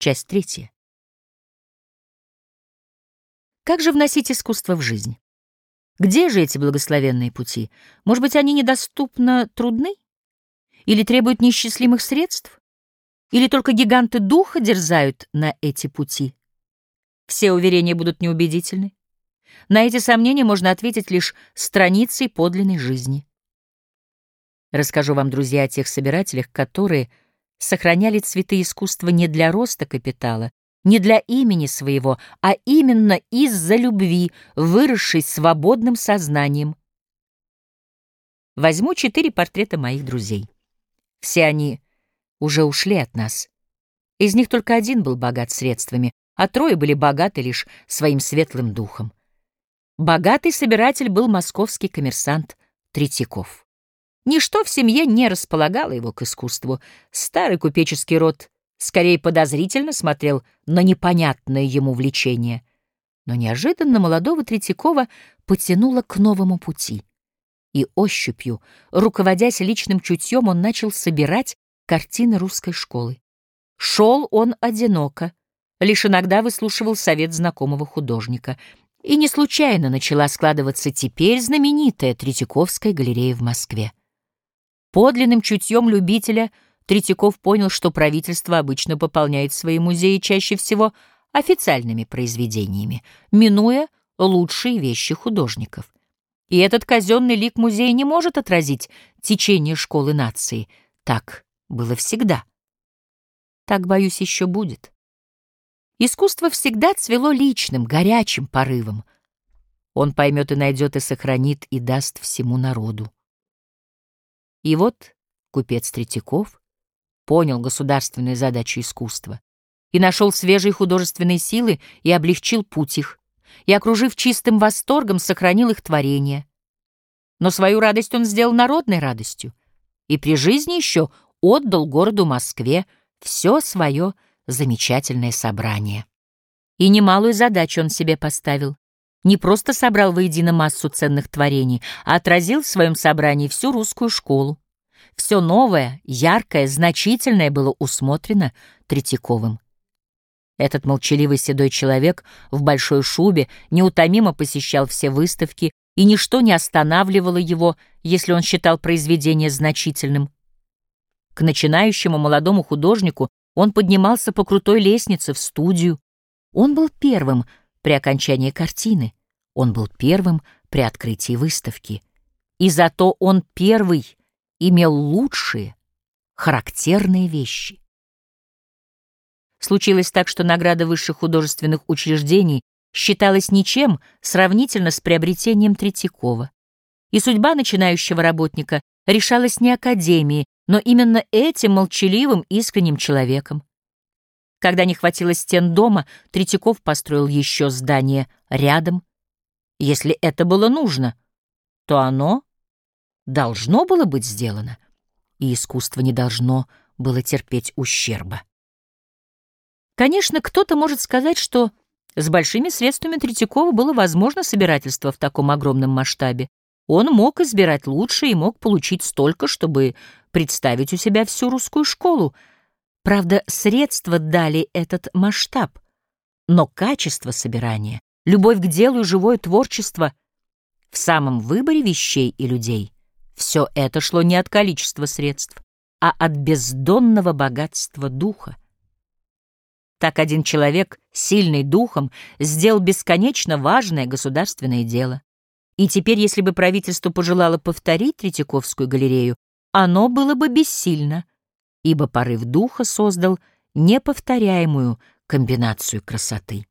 Часть третья. Как же вносить искусство в жизнь? Где же эти благословенные пути? Может быть, они недоступно трудны? Или требуют неисчислимых средств? Или только гиганты духа дерзают на эти пути? Все уверения будут неубедительны. На эти сомнения можно ответить лишь страницей подлинной жизни. Расскажу вам, друзья, о тех собирателях, которые сохраняли цветы искусства не для роста капитала, не для имени своего, а именно из-за любви, выросшей свободным сознанием. Возьму четыре портрета моих друзей. Все они уже ушли от нас. Из них только один был богат средствами, а трое были богаты лишь своим светлым духом. Богатый собиратель был московский коммерсант Третьяков. Ничто в семье не располагало его к искусству. Старый купеческий род скорее подозрительно смотрел на непонятное ему влечение. Но неожиданно молодого Третьякова потянуло к новому пути. И ощупью, руководясь личным чутьем, он начал собирать картины русской школы. Шел он одиноко, лишь иногда выслушивал совет знакомого художника. И не случайно начала складываться теперь знаменитая Третьяковская галерея в Москве. Подлинным чутьем любителя Третьяков понял, что правительство обычно пополняет свои музеи чаще всего официальными произведениями, минуя лучшие вещи художников. И этот казенный лик музея не может отразить течение школы нации. Так было всегда. Так, боюсь, еще будет. Искусство всегда цвело личным, горячим порывом. Он поймет и найдет, и сохранит, и даст всему народу. И вот купец Третьяков понял государственные задачи искусства и нашел свежие художественные силы и облегчил путь их, и, окружив чистым восторгом, сохранил их творение. Но свою радость он сделал народной радостью, и при жизни еще отдал городу Москве все свое замечательное собрание. И немалую задачу он себе поставил не просто собрал воедино массу ценных творений, а отразил в своем собрании всю русскую школу. Все новое, яркое, значительное было усмотрено Третьяковым. Этот молчаливый седой человек в большой шубе неутомимо посещал все выставки, и ничто не останавливало его, если он считал произведение значительным. К начинающему молодому художнику он поднимался по крутой лестнице в студию. Он был первым, при окончании картины. Он был первым при открытии выставки. И зато он первый имел лучшие, характерные вещи. Случилось так, что награда высших художественных учреждений считалась ничем сравнительно с приобретением Третьякова. И судьба начинающего работника решалась не академией, но именно этим молчаливым, искренним человеком. Когда не хватило стен дома, Третьяков построил еще здание рядом. Если это было нужно, то оно должно было быть сделано, и искусство не должно было терпеть ущерба. Конечно, кто-то может сказать, что с большими средствами Третьякова было возможно собирательство в таком огромном масштабе. Он мог избирать лучше и мог получить столько, чтобы представить у себя всю русскую школу — Правда, средства дали этот масштаб, но качество собирания, любовь к делу и живое творчество в самом выборе вещей и людей — все это шло не от количества средств, а от бездонного богатства духа. Так один человек, сильный духом, сделал бесконечно важное государственное дело. И теперь, если бы правительство пожелало повторить Третьяковскую галерею, оно было бы бессильно — ибо порыв духа создал неповторяемую комбинацию красоты.